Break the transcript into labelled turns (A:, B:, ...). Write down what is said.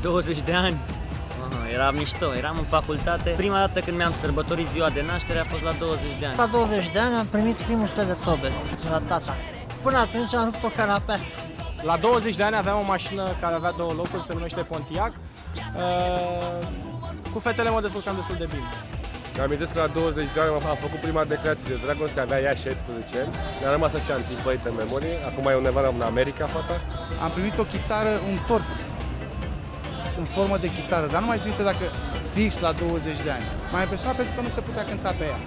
A: 20 de ani. Aha, era mișto, eram în facultate. Prima dată când mi-am sărbătorit ziua de naștere a fost la 20 de ani.
B: La 20 de ani am primit primul set de tobe de la tata. Până atunci am rupt o canapea.
C: La 20 de ani aveam o mașină care avea două locuri, se numește Pontiac. Uh, cu fetele mă descurcam destul de bine.
D: Îmi amintesc că la 20 de ani am făcut prima declarație de dragoste, avea ea 16 ani. Mi-a rămas așa întipărit în memorie. Acum e undeva în America, fata.
E: Am primit o chitară, un tort în formă de chitară, dar nu mai țin minte dacă fix la 20 de ani. M-a impresionat pentru că nu se putea cânta pe ea.